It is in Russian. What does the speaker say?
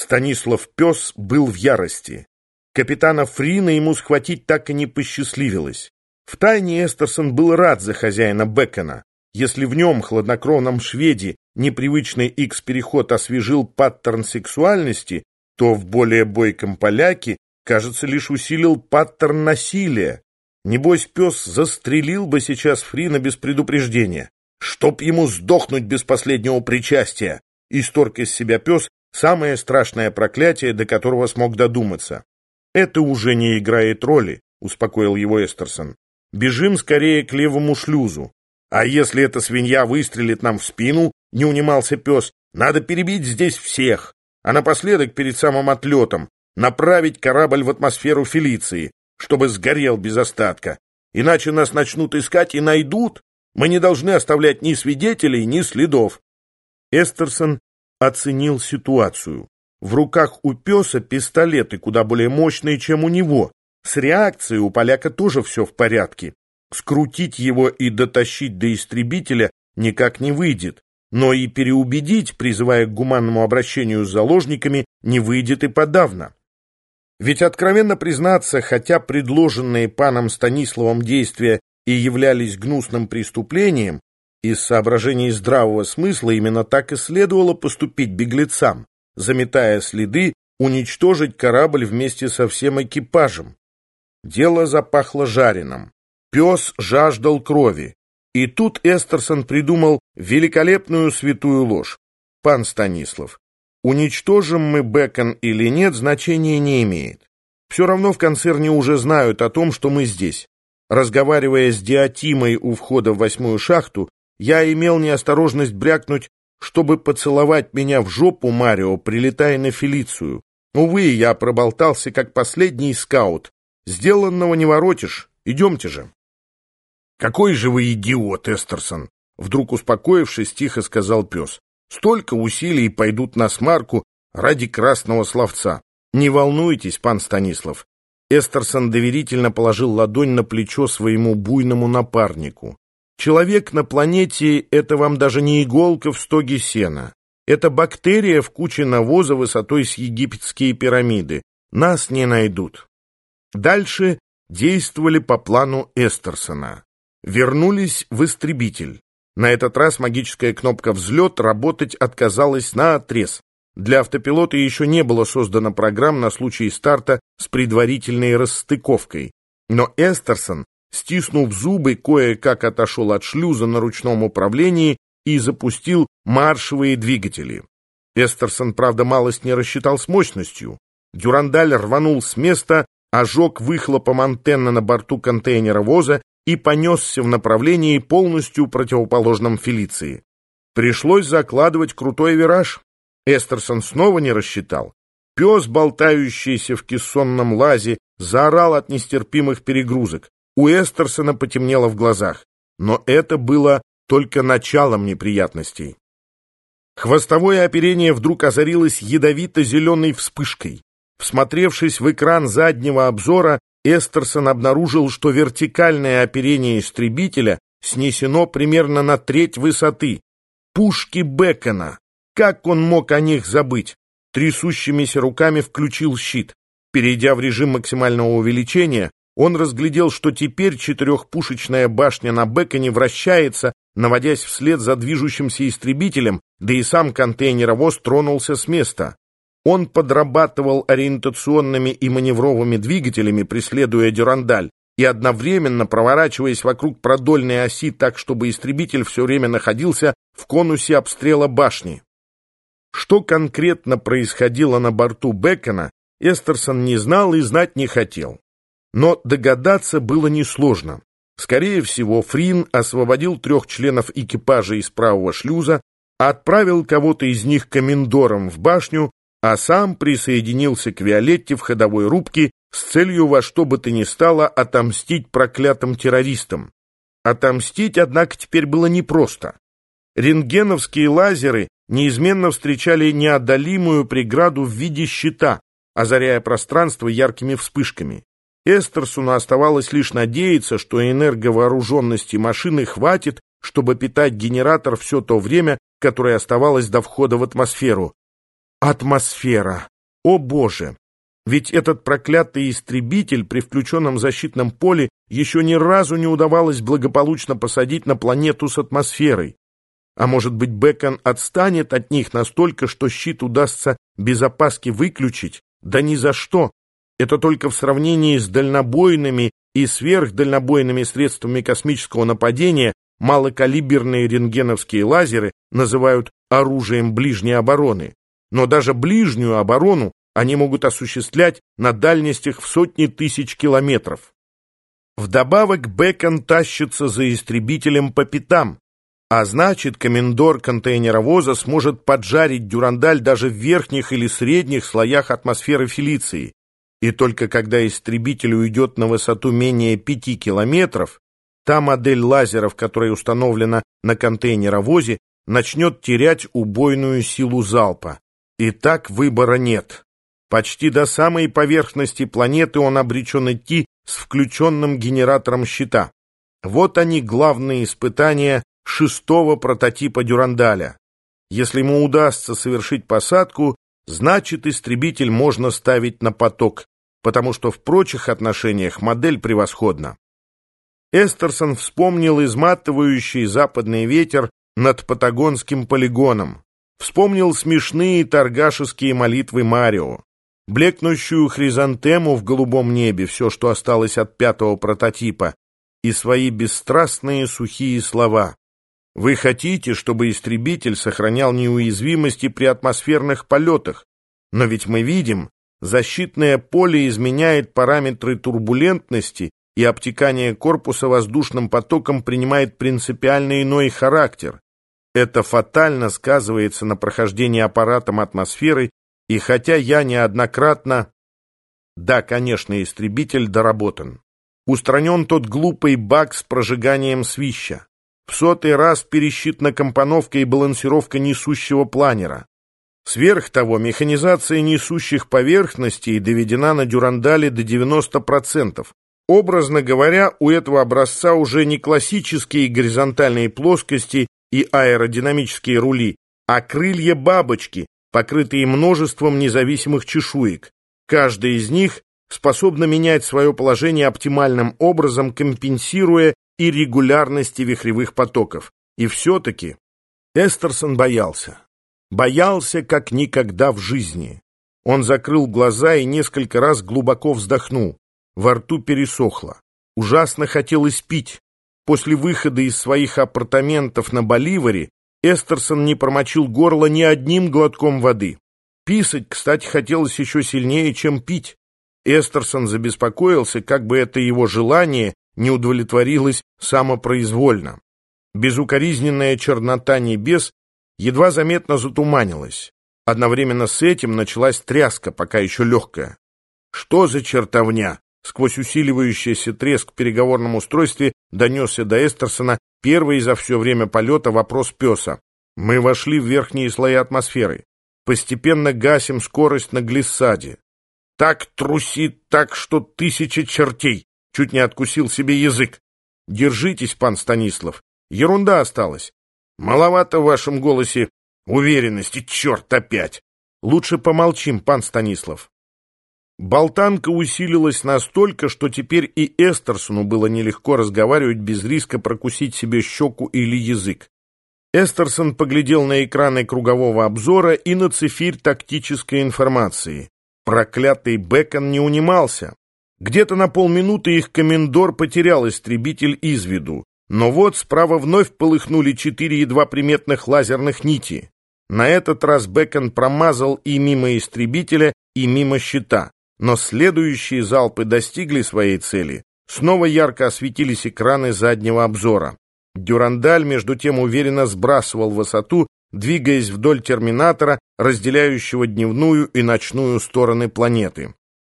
Станислав Пес был в ярости. Капитана Фрина ему схватить так и не посчастливилось. Втайне Эстерсон был рад за хозяина Бекона. Если в нем, хладнокровном шведе, непривычный X-переход освежил паттерн сексуальности, то в более бойком поляке, кажется, лишь усилил паттерн насилия. Небось, пес застрелил бы сейчас Фрина без предупреждения. Чтоб ему сдохнуть без последнего причастия! Исторг из себя пес самое страшное проклятие, до которого смог додуматься. «Это уже не играет роли», — успокоил его Эстерсон. «Бежим скорее к левому шлюзу. А если эта свинья выстрелит нам в спину, — не унимался пес, — надо перебить здесь всех, а напоследок перед самым отлетом направить корабль в атмосферу Фелиции, чтобы сгорел без остатка. Иначе нас начнут искать и найдут. Мы не должны оставлять ни свидетелей, ни следов. Эстерсон оценил ситуацию. В руках у песа пистолеты куда более мощные, чем у него. С реакцией у поляка тоже все в порядке. Скрутить его и дотащить до истребителя никак не выйдет. Но и переубедить, призывая к гуманному обращению с заложниками, не выйдет и подавно. Ведь, откровенно признаться, хотя предложенные паном Станиславом действия и являлись гнусным преступлением, из соображений здравого смысла именно так и следовало поступить беглецам, заметая следы, уничтожить корабль вместе со всем экипажем. Дело запахло жареным. Пес жаждал крови. И тут Эстерсон придумал великолепную святую ложь. Пан Станислав, уничтожим мы Бекон или нет, значения не имеет. Все равно в концерне уже знают о том, что мы здесь. Разговаривая с Диатимой у входа в восьмую шахту, я имел неосторожность брякнуть, чтобы поцеловать меня в жопу Марио, прилетая на Фелицию. Увы, я проболтался, как последний скаут. Сделанного не воротишь. Идемте же. «Какой же вы идиот, Эстерсон!» Вдруг успокоившись, тихо сказал пес. «Столько усилий пойдут на смарку ради красного словца. Не волнуйтесь, пан Станислав». Эстерсон доверительно положил ладонь на плечо своему буйному напарнику. Человек на планете — это вам даже не иголка в стоге сена. Это бактерия в куче навоза высотой с египетские пирамиды. Нас не найдут. Дальше действовали по плану Эстерсона. Вернулись в истребитель. На этот раз магическая кнопка «Взлет» работать отказалась на отрез. Для автопилота еще не было создано программ на случай старта с предварительной расстыковкой. Но Эстерсон стиснув зубы, кое-как отошел от шлюза на ручном управлении и запустил маршевые двигатели. Эстерсон, правда, малость не рассчитал с мощностью. Дюрандаль рванул с места, ожег выхлопом антенны на борту контейнера воза и понесся в направлении полностью противоположном Фелиции. Пришлось закладывать крутой вираж. Эстерсон снова не рассчитал. Пес, болтающийся в кессонном лазе, заорал от нестерпимых перегрузок. У Эстерсона потемнело в глазах, но это было только началом неприятностей. Хвостовое оперение вдруг озарилось ядовито-зеленой вспышкой. Всмотревшись в экран заднего обзора, Эстерсон обнаружил, что вертикальное оперение истребителя снесено примерно на треть высоты. Пушки Бекона! Как он мог о них забыть? Трясущимися руками включил щит. Перейдя в режим максимального увеличения, он разглядел, что теперь четырехпушечная башня на Беконе вращается, наводясь вслед за движущимся истребителем, да и сам контейнеровоз тронулся с места. Он подрабатывал ориентационными и маневровыми двигателями, преследуя дюрандаль, и одновременно проворачиваясь вокруг продольной оси так, чтобы истребитель все время находился в конусе обстрела башни. Что конкретно происходило на борту Бекона, Эстерсон не знал и знать не хотел. Но догадаться было несложно. Скорее всего, Фрин освободил трех членов экипажа из правого шлюза, отправил кого-то из них комендором в башню, а сам присоединился к Виолетте в ходовой рубке с целью во что бы то ни стало отомстить проклятым террористам. Отомстить, однако, теперь было непросто. Рентгеновские лазеры неизменно встречали неодолимую преграду в виде щита, озаряя пространство яркими вспышками. Эстерсуну оставалось лишь надеяться, что энерговооруженности машины хватит, чтобы питать генератор все то время, которое оставалось до входа в атмосферу. Атмосфера. О боже! Ведь этот проклятый истребитель при включенном защитном поле еще ни разу не удавалось благополучно посадить на планету с атмосферой. А может быть, Бекон отстанет от них настолько, что щит удастся без опаски выключить? Да ни за что! Это только в сравнении с дальнобойными и сверхдальнобойными средствами космического нападения малокалиберные рентгеновские лазеры называют оружием ближней обороны. Но даже ближнюю оборону они могут осуществлять на дальностях в сотни тысяч километров. Вдобавок Бекон тащится за истребителем по пятам, а значит, комендор контейнеровоза сможет поджарить дюрандаль даже в верхних или средних слоях атмосферы Фелиции. И только когда истребитель уйдет на высоту менее пяти километров, та модель лазеров, которая установлена на контейнеровозе, начнет терять убойную силу залпа. И так выбора нет. Почти до самой поверхности планеты он обречен идти с включенным генератором щита. Вот они главные испытания шестого прототипа Дюрандаля. Если ему удастся совершить посадку, значит истребитель можно ставить на поток, потому что в прочих отношениях модель превосходна. Эстерсон вспомнил изматывающий западный ветер над Патагонским полигоном, вспомнил смешные торгашеские молитвы Марио блекнущую хризантему в голубом небе, все, что осталось от пятого прототипа, и свои бесстрастные сухие слова. Вы хотите, чтобы истребитель сохранял неуязвимости при атмосферных полетах, но ведь мы видим, защитное поле изменяет параметры турбулентности, и обтекание корпуса воздушным потоком принимает принципиально иной характер. Это фатально сказывается на прохождении аппаратом атмосферы и хотя я неоднократно... Да, конечно, истребитель доработан. Устранен тот глупый баг с прожиганием свища. В сотый раз пересчитана компоновка и балансировка несущего планера. Сверх того, механизация несущих поверхностей доведена на дюрандале до 90%. Образно говоря, у этого образца уже не классические горизонтальные плоскости и аэродинамические рули, а крылья бабочки, покрытые множеством независимых чешуек. Каждая из них способна менять свое положение оптимальным образом, компенсируя иррегулярности вихревых потоков. И все-таки Эстерсон боялся. Боялся, как никогда в жизни. Он закрыл глаза и несколько раз глубоко вздохнул. Во рту пересохло. Ужасно хотелось пить. После выхода из своих апартаментов на Боливаре Эстерсон не промочил горло ни одним глотком воды. Писать, кстати, хотелось еще сильнее, чем пить. Эстерсон забеспокоился, как бы это его желание не удовлетворилось самопроизвольно. Безукоризненная чернота небес едва заметно затуманилась. Одновременно с этим началась тряска, пока еще легкая. Что за чертовня? Сквозь усиливающийся треск в переговорном устройстве донесся до Эстерсона первый за все время полета вопрос песа. Мы вошли в верхние слои атмосферы. Постепенно гасим скорость на глиссаде. Так трусит, так что тысячи чертей. Чуть не откусил себе язык. Держитесь, пан Станислав. Ерунда осталась. Маловато в вашем голосе уверенности, черт опять. Лучше помолчим, пан Станислав. Болтанка усилилась настолько, что теперь и Эстерсону было нелегко разговаривать без риска прокусить себе щеку или язык. Эстерсон поглядел на экраны кругового обзора и на цифирь тактической информации. Проклятый Бекон не унимался. Где-то на полминуты их комендор потерял истребитель из виду. Но вот справа вновь полыхнули четыре едва приметных лазерных нити. На этот раз Бекон промазал и мимо истребителя, и мимо щита. Но следующие залпы достигли своей цели. Снова ярко осветились экраны заднего обзора. Дюрандаль, между тем, уверенно сбрасывал высоту, двигаясь вдоль терминатора, разделяющего дневную и ночную стороны планеты.